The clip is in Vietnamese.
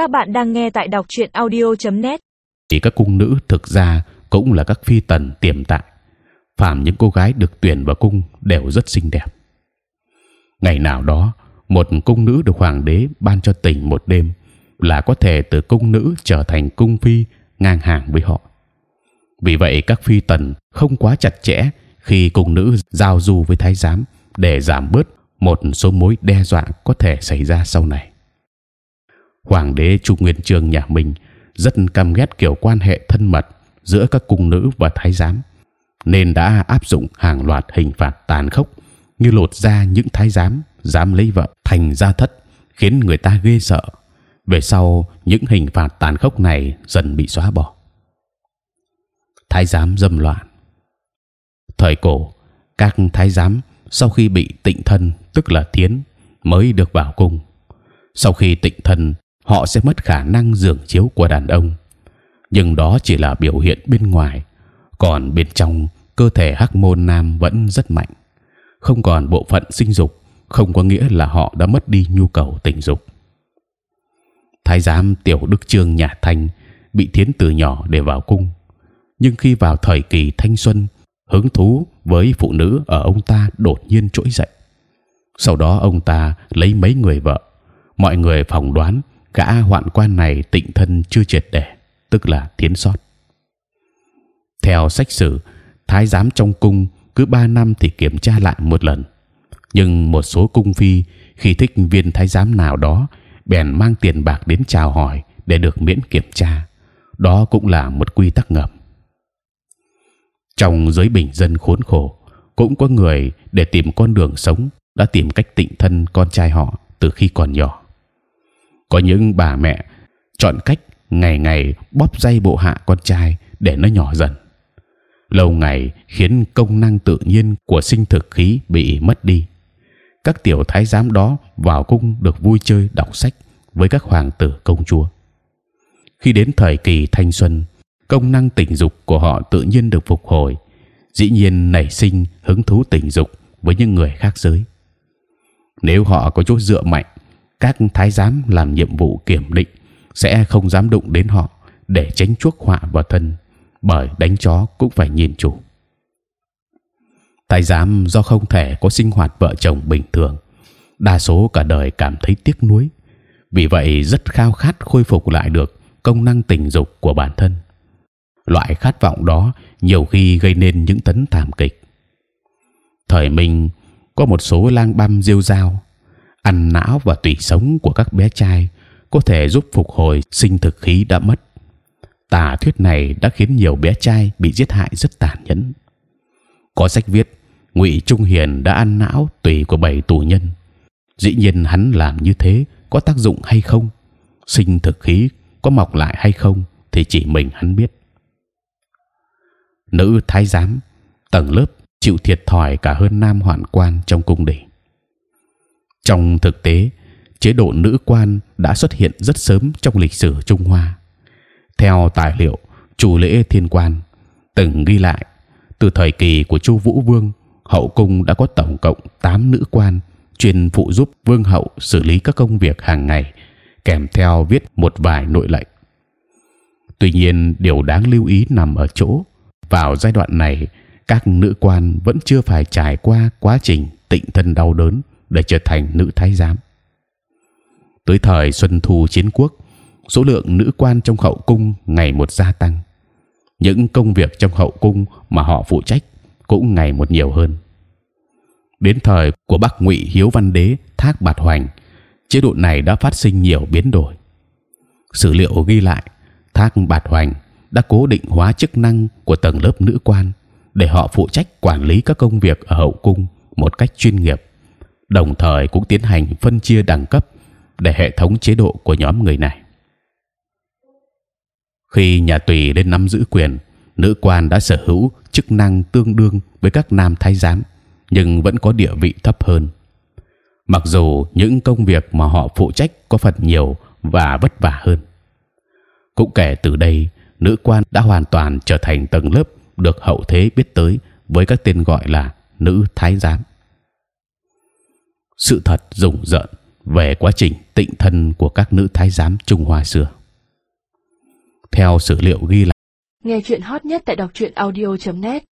Các bạn đang nghe tại đọc truyện audio.net. Thì các cung nữ thực ra cũng là các phi tần tiềm tại. Phạm những cô gái được tuyển vào cung đều rất xinh đẹp. Ngày nào đó, một cung nữ được hoàng đế ban cho tình một đêm là có thể từ cung nữ trở thành cung phi ngang hàng với họ. Vì vậy các phi tần không quá chặt chẽ khi cung nữ giao du với thái giám để giảm bớt một số mối đe dọa có thể xảy ra sau này. Hoàng đế Trung Nguyên Chương nhà mình rất căm ghét kiểu quan hệ thân mật giữa các cung nữ và thái giám, nên đã áp dụng hàng loạt hình phạt tàn khốc như lột ra những thái giám dám lấy vợ thành gia thất, khiến người ta ghê sợ. Về sau, những hình phạt tàn khốc này dần bị xóa bỏ. Thái giám dâm loạn. Thời cổ, các thái giám sau khi bị tịnh thân, tức là thiến, mới được vào cung. Sau khi tịnh thân, họ sẽ mất khả năng giường chiếu của đàn ông. Nhưng đó chỉ là biểu hiện bên ngoài, còn bên trong cơ thể hắc môn nam vẫn rất mạnh, không còn bộ phận sinh dục, không có nghĩa là họ đã mất đi nhu cầu tình dục. Thái giám tiểu đức trương nhà thanh bị thiến từ nhỏ để vào cung, nhưng khi vào thời kỳ thanh xuân, hứng thú với phụ nữ ở ông ta đột nhiên trỗi dậy. Sau đó ông ta lấy mấy người vợ, mọi người phỏng đoán gã hoạn quan này tịnh thân chưa triệt để, tức là thiến sót. Theo sách sử, thái giám trong cung cứ ba năm thì kiểm tra lại một lần. Nhưng một số cung phi khi thích viên thái giám nào đó, bèn mang tiền bạc đến chào hỏi để được miễn kiểm tra. Đó cũng là một quy tắc ngầm. Trong giới bình dân khốn khổ, cũng có người để tìm con đường sống đã tìm cách tịnh thân con trai họ từ khi còn nhỏ. Có những bà mẹ chọn cách ngày ngày bóp dây bộ hạ con trai để nó nhỏ dần lâu ngày khiến công năng tự nhiên của sinh thực khí bị mất đi. Các tiểu thái giám đó vào cung được vui chơi đọc sách với các hoàng tử công chúa. Khi đến thời kỳ thanh xuân, công năng tình dục của họ tự nhiên được phục hồi, dĩ nhiên nảy sinh hứng thú tình dục với những người khác giới. Nếu họ có chỗ dựa mạnh, các thái giám làm nhiệm vụ kiểm định sẽ không dám đụng đến họ để tránh chuốc họa vào thân bởi đánh chó cũng phải nhìn chủ. Thái giám do không thể có sinh hoạt vợ chồng bình thường, đa số cả đời cảm thấy tiếc nuối, vì vậy rất khao khát khôi phục lại được công năng tình dục của bản thân. Loại khát vọng đó nhiều khi gây nên những tấn thảm kịch. Thời Minh có một số lang băm diêu dao, ăn não và tủy sống của các bé trai có thể giúp phục hồi sinh thực khí đã mất tà thuyết này đã khiến nhiều bé trai bị giết hại rất tàn nhẫn. Có sách viết Ngụy Trung Hiền đã ăn não tùy của bảy tù nhân. Dĩ nhiên hắn làm như thế có tác dụng hay không, sinh thực khí có mọc lại hay không thì chỉ mình hắn biết. Nữ thái giám tầng lớp chịu thiệt thòi cả hơn nam hoạn quan trong cung đình. Trong thực tế, chế độ nữ quan đã xuất hiện rất sớm trong lịch sử Trung Hoa. Theo tài liệu chủ lễ thiên quan từng ghi lại từ thời kỳ của chu vũ vương hậu cung đã có tổng cộng 8 nữ quan chuyên phụ giúp vương hậu xử lý các công việc hàng ngày kèm theo viết một vài nội lệnh. Tuy nhiên điều đáng lưu ý nằm ở chỗ vào giai đoạn này các nữ quan vẫn chưa phải trải qua quá trình tịnh thân đau đớn để trở thành nữ thái giám tới thời xuân thu chiến quốc số lượng nữ quan trong hậu cung ngày một gia tăng. Những công việc trong hậu cung mà họ phụ trách cũng ngày một nhiều hơn. Đến thời của Bắc Ngụy Hiếu Văn Đế Thác Bạt Hoành, chế độ này đã phát sinh nhiều biến đổi. Sử liệu ghi lại Thác Bạt Hoành đã cố định hóa chức năng của tầng lớp nữ quan để họ phụ trách quản lý các công việc ở hậu cung một cách chuyên nghiệp, đồng thời cũng tiến hành phân chia đẳng cấp để hệ thống chế độ của nhóm người này. Khi nhà tùy lên nắm giữ quyền, nữ quan đã sở hữu chức năng tương đương với các nam thái giám, nhưng vẫn có địa vị thấp hơn. Mặc dù những công việc mà họ phụ trách có phần nhiều và vất vả hơn. Cũng kể từ đây, nữ quan đã hoàn toàn trở thành tầng lớp được hậu thế biết tới với các tên gọi là nữ thái giám sự thật rùng rợn về quá trình tịnh thân của các nữ thái giám Trung Hoa xưa. Theo sử liệu ghi lại, nghe chuyện hot nhất tại đọc truyện audio.net